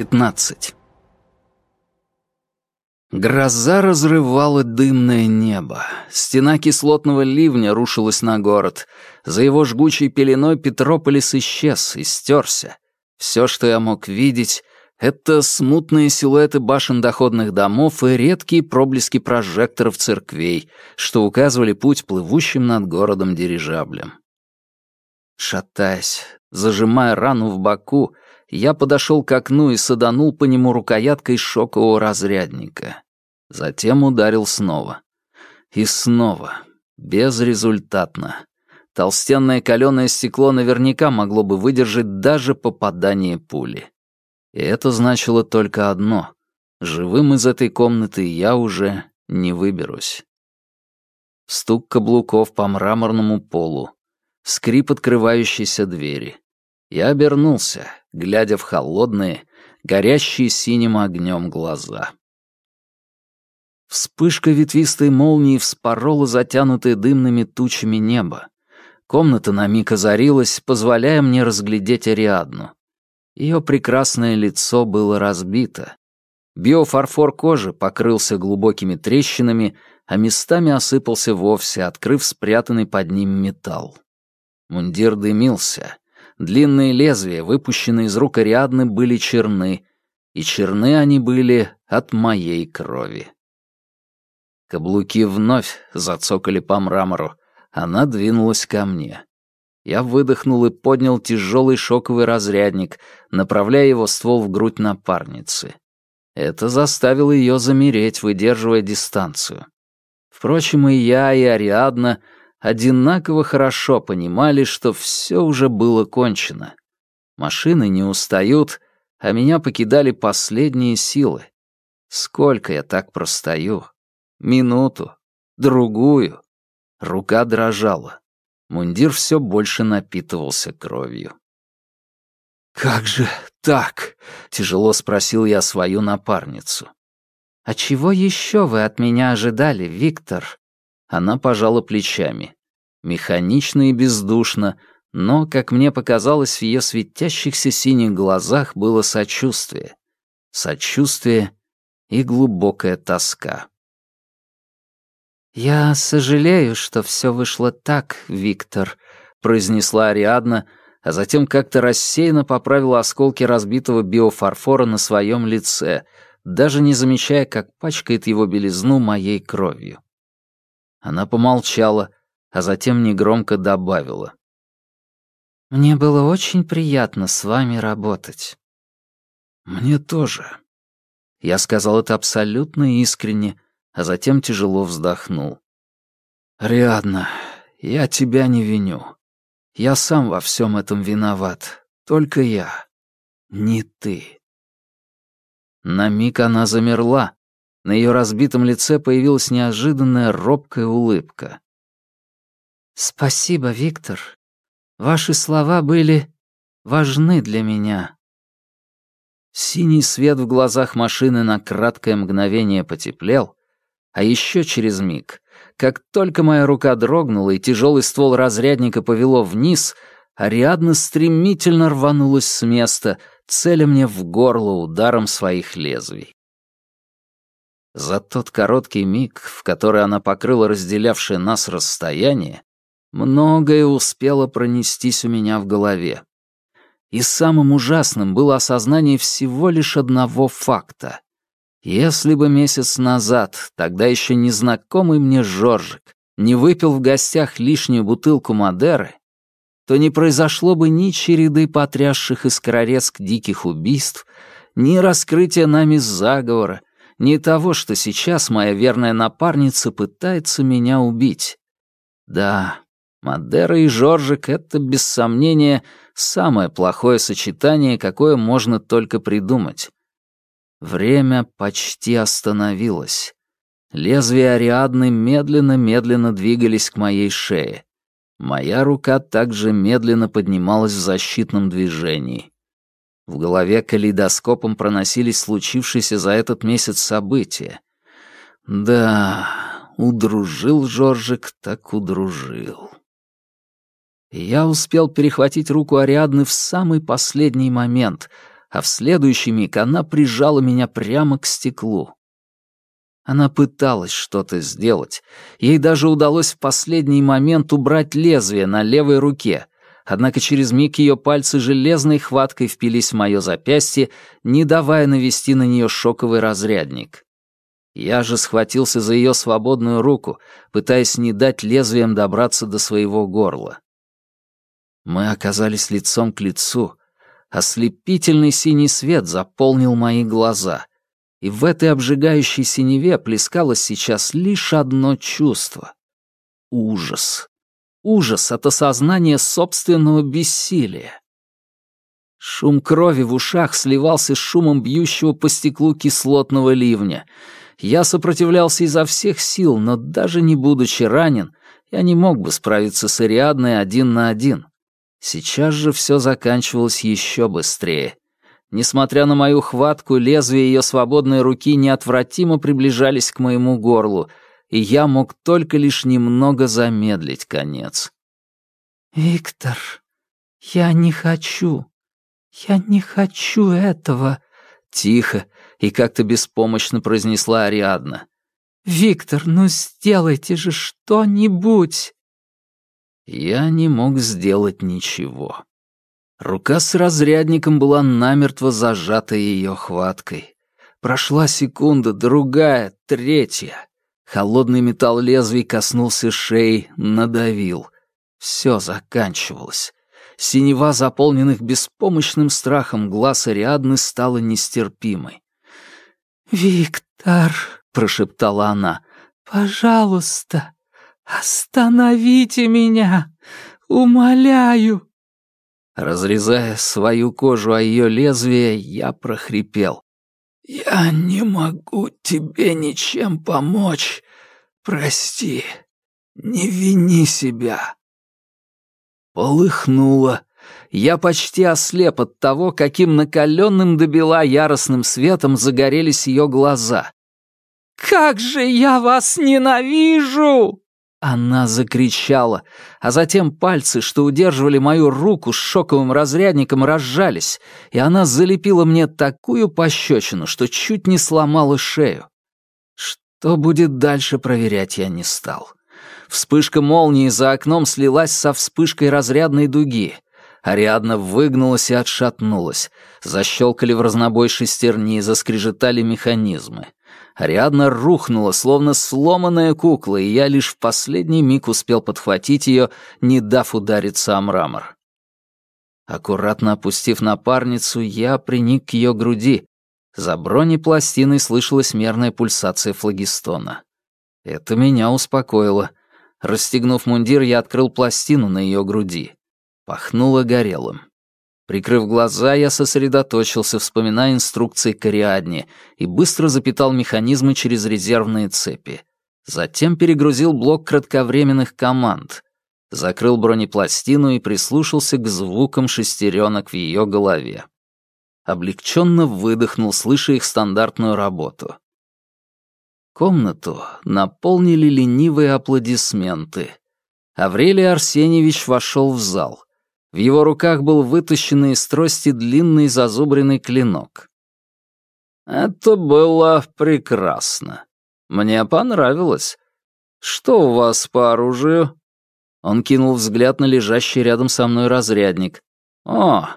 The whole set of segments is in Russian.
15. Гроза разрывала дымное небо. Стена кислотного ливня рушилась на город. За его жгучей пеленой Петрополис исчез и стерся. Все, что я мог видеть, это смутные силуэты башен доходных домов и редкие проблески прожекторов церквей, что указывали путь плывущим над городом дирижаблем. Шатаясь, зажимая рану в боку, я подошел к окну и саданул по нему рукояткой шокового разрядника. Затем ударил снова. И снова. Безрезультатно. Толстенное каленое стекло наверняка могло бы выдержать даже попадание пули. И это значило только одно. Живым из этой комнаты я уже не выберусь. Стук каблуков по мраморному полу. Скрип открывающейся двери. Я обернулся, глядя в холодные, горящие синим огнем глаза. Вспышка ветвистой молнии вспорола затянутое дымными тучами небо. Комната на миг озарилась, позволяя мне разглядеть Ариадну. Ее прекрасное лицо было разбито. Биофарфор кожи покрылся глубокими трещинами, а местами осыпался вовсе, открыв спрятанный под ним металл. Мундир дымился. Длинные лезвия, выпущенные из рук Ариадны, были черны, и черны они были от моей крови. Каблуки вновь зацокали по мрамору. Она двинулась ко мне. Я выдохнул и поднял тяжелый шоковый разрядник, направляя его ствол в грудь напарницы. Это заставило ее замереть, выдерживая дистанцию. Впрочем, и я, и Ариадна одинаково хорошо понимали, что все уже было кончено. Машины не устают, а меня покидали последние силы. Сколько я так простою? Минуту, другую. Рука дрожала. Мундир все больше напитывался кровью. «Как же так?» — тяжело спросил я свою напарницу. «А чего еще вы от меня ожидали, Виктор?» Она пожала плечами. Механично и бездушно, но, как мне показалось, в ее светящихся синих глазах было сочувствие. Сочувствие и глубокая тоска. «Я сожалею, что все вышло так, Виктор», — произнесла Ариадна, а затем как-то рассеянно поправила осколки разбитого биофарфора на своем лице, даже не замечая, как пачкает его белизну моей кровью. Она помолчала, а затем негромко добавила. «Мне было очень приятно с вами работать». «Мне тоже». Я сказал это абсолютно искренне, а затем тяжело вздохнул. «Риадна, я тебя не виню. Я сам во всем этом виноват. Только я. Не ты». На миг она замерла. На ее разбитом лице появилась неожиданная робкая улыбка. «Спасибо, Виктор. Ваши слова были важны для меня». Синий свет в глазах машины на краткое мгновение потеплел, а еще через миг, как только моя рука дрогнула и тяжелый ствол разрядника повело вниз, Ариадна стремительно рванулась с места, целя мне в горло ударом своих лезвий. За тот короткий миг, в который она покрыла разделявшее нас расстояние, многое успело пронестись у меня в голове. И самым ужасным было осознание всего лишь одного факта. Если бы месяц назад, тогда еще незнакомый мне Жоржик, не выпил в гостях лишнюю бутылку Мадеры, то не произошло бы ни череды потрясших искрорезк диких убийств, ни раскрытия нами заговора, ни того, что сейчас моя верная напарница пытается меня убить. Да, Мадера и Жоржик — это, без сомнения, самое плохое сочетание, какое можно только придумать. Время почти остановилось. Лезвия Ариадны медленно-медленно двигались к моей шее. Моя рука также медленно поднималась в защитном движении. В голове калейдоскопом проносились случившиеся за этот месяц события. Да, удружил Жоржик, так удружил. Я успел перехватить руку Ариадны в самый последний момент, а в следующий миг она прижала меня прямо к стеклу. Она пыталась что-то сделать. Ей даже удалось в последний момент убрать лезвие на левой руке. Однако через миг ее пальцы железной хваткой впились в мое запястье, не давая навести на нее шоковый разрядник. Я же схватился за ее свободную руку, пытаясь не дать лезвием добраться до своего горла. Мы оказались лицом к лицу. Ослепительный синий свет заполнил мои глаза и в этой обжигающей синеве плескалось сейчас лишь одно чувство — ужас. Ужас от осознания собственного бессилия. Шум крови в ушах сливался с шумом бьющего по стеклу кислотного ливня. Я сопротивлялся изо всех сил, но даже не будучи ранен, я не мог бы справиться с Ариадной один на один. Сейчас же все заканчивалось еще быстрее. Несмотря на мою хватку, лезвия ее свободной руки неотвратимо приближались к моему горлу, и я мог только лишь немного замедлить конец. «Виктор, я не хочу. Я не хочу этого», — тихо и как-то беспомощно произнесла Ариадна. «Виктор, ну сделайте же что-нибудь!» Я не мог сделать ничего. Рука с разрядником была намертво зажата ее хваткой. Прошла секунда, другая, третья. Холодный металл лезвий коснулся шеи, надавил. Все заканчивалось. Синева, заполненных беспомощным страхом глаз Ариадны, стала нестерпимой. «Виктор», — прошептала она, — «пожалуйста, остановите меня, умоляю». Разрезая свою кожу о ее лезвие, я прохрипел. «Я не могу тебе ничем помочь. Прости, не вини себя». Полыхнуло. Я почти ослеп от того, каким накаленным до бела яростным светом загорелись ее глаза. «Как же я вас ненавижу!» Она закричала, а затем пальцы, что удерживали мою руку с шоковым разрядником, разжались, и она залепила мне такую пощечину, что чуть не сломала шею. Что будет дальше, проверять я не стал. Вспышка молнии за окном слилась со вспышкой разрядной дуги. Ариадна выгнулась и отшатнулась. Защелкали в разнобой шестерни, заскрежетали механизмы. Ариадна рухнула, словно сломанная кукла, и я лишь в последний миг успел подхватить ее, не дав удариться о мрамор. Аккуратно опустив напарницу, я приник к ее груди. За бронепластиной слышалась мерная пульсация флагистона. Это меня успокоило. Расстегнув мундир, я открыл пластину на ее груди. Пахнуло горелым. Прикрыв глаза, я сосредоточился, вспоминая инструкции к и быстро запитал механизмы через резервные цепи. Затем перегрузил блок кратковременных команд. Закрыл бронепластину и прислушался к звукам шестеренок в ее голове. Облегченно выдохнул, слыша их стандартную работу. Комнату наполнили ленивые аплодисменты. Аврелий Арсеньевич вошел в зал — в его руках был вытащенный из трости длинный зазубренный клинок. «Это было прекрасно. Мне понравилось. Что у вас по оружию?» Он кинул взгляд на лежащий рядом со мной разрядник. «О,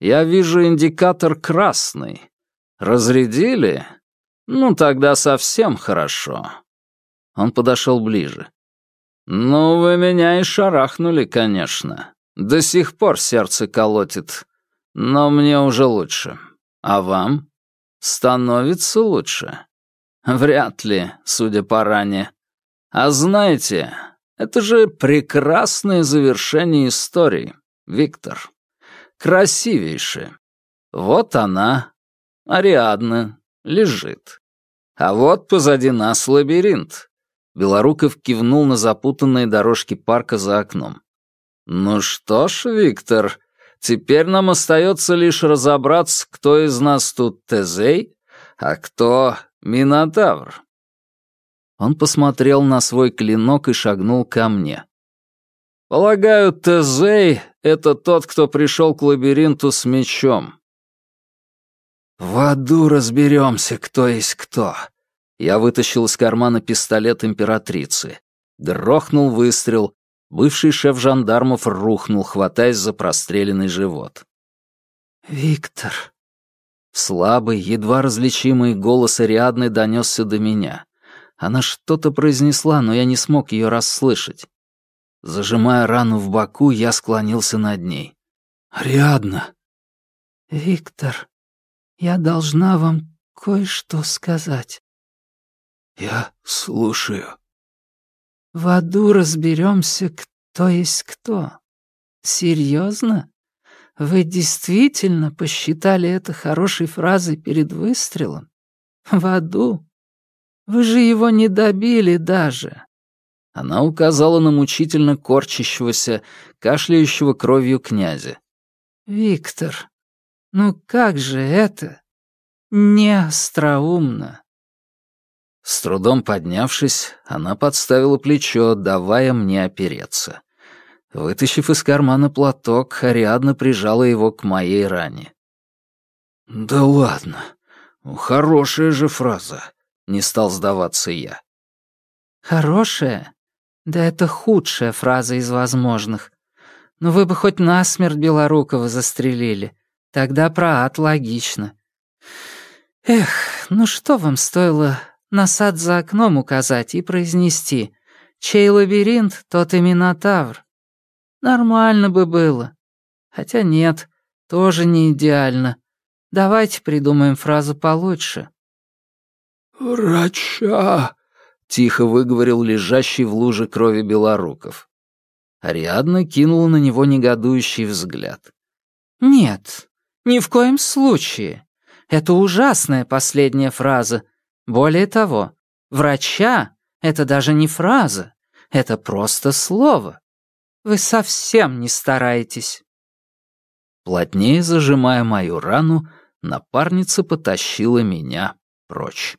я вижу индикатор красный. Разрядили? Ну, тогда совсем хорошо». Он подошел ближе. «Ну, вы меня и шарахнули, конечно. До сих пор сердце колотит. Но мне уже лучше. А вам? Становится лучше? Вряд ли, судя по ране. А знаете, это же прекрасное завершение истории, Виктор. Красивейшее. Вот она, Ариадна, лежит. А вот позади нас лабиринт. Белоруков кивнул на запутанные дорожки парка за окном. «Ну что ж, Виктор, теперь нам остается лишь разобраться, кто из нас тут Тезей, а кто Минотавр». Он посмотрел на свой клинок и шагнул ко мне. «Полагаю, Тезей — это тот, кто пришел к лабиринту с мечом. В аду разберемся, кто есть кто. Я вытащил из кармана пистолет императрицы. Грохнул выстрел. Бывший шеф жандармов рухнул, хватаясь за простреленный живот. «Виктор...» Слабый, едва различимый голос Ариадны донесся до меня. Она что-то произнесла, но я не смог ее расслышать. Зажимая рану в боку, я склонился над ней. «Ариадна!» «Виктор, я должна вам кое-что сказать». «Я слушаю». «В аду разберемся, кто есть кто. Серьезно? Вы действительно посчитали это хорошей фразой перед выстрелом? В аду? Вы же его не добили даже». Она указала на мучительно корчащегося, кашляющего кровью князя. «Виктор, ну как же это? Не остроумно. С трудом поднявшись, она подставила плечо, давая мне опереться. Вытащив из кармана платок, Ариадна прижала его к моей ране. «Да ладно, хорошая же фраза», — не стал сдаваться я. «Хорошая? Да это худшая фраза из возможных. Но вы бы хоть насмерть Белорукова застрелили. Тогда про ад логично. Эх, ну что вам стоило на сад за окном указать и произнести «Чей лабиринт, тот и Минотавр». Нормально бы было. Хотя нет, тоже не идеально. Давайте придумаем фразу получше. «Врача!» — тихо выговорил лежащий в луже крови Белоруков. Ариадна кинула на него негодующий взгляд. «Нет, ни в коем случае. Это ужасная последняя фраза. Более того, врача — это даже не фраза, это просто слово. Вы совсем не стараетесь. Плотнее зажимая мою рану, напарница потащила меня прочь.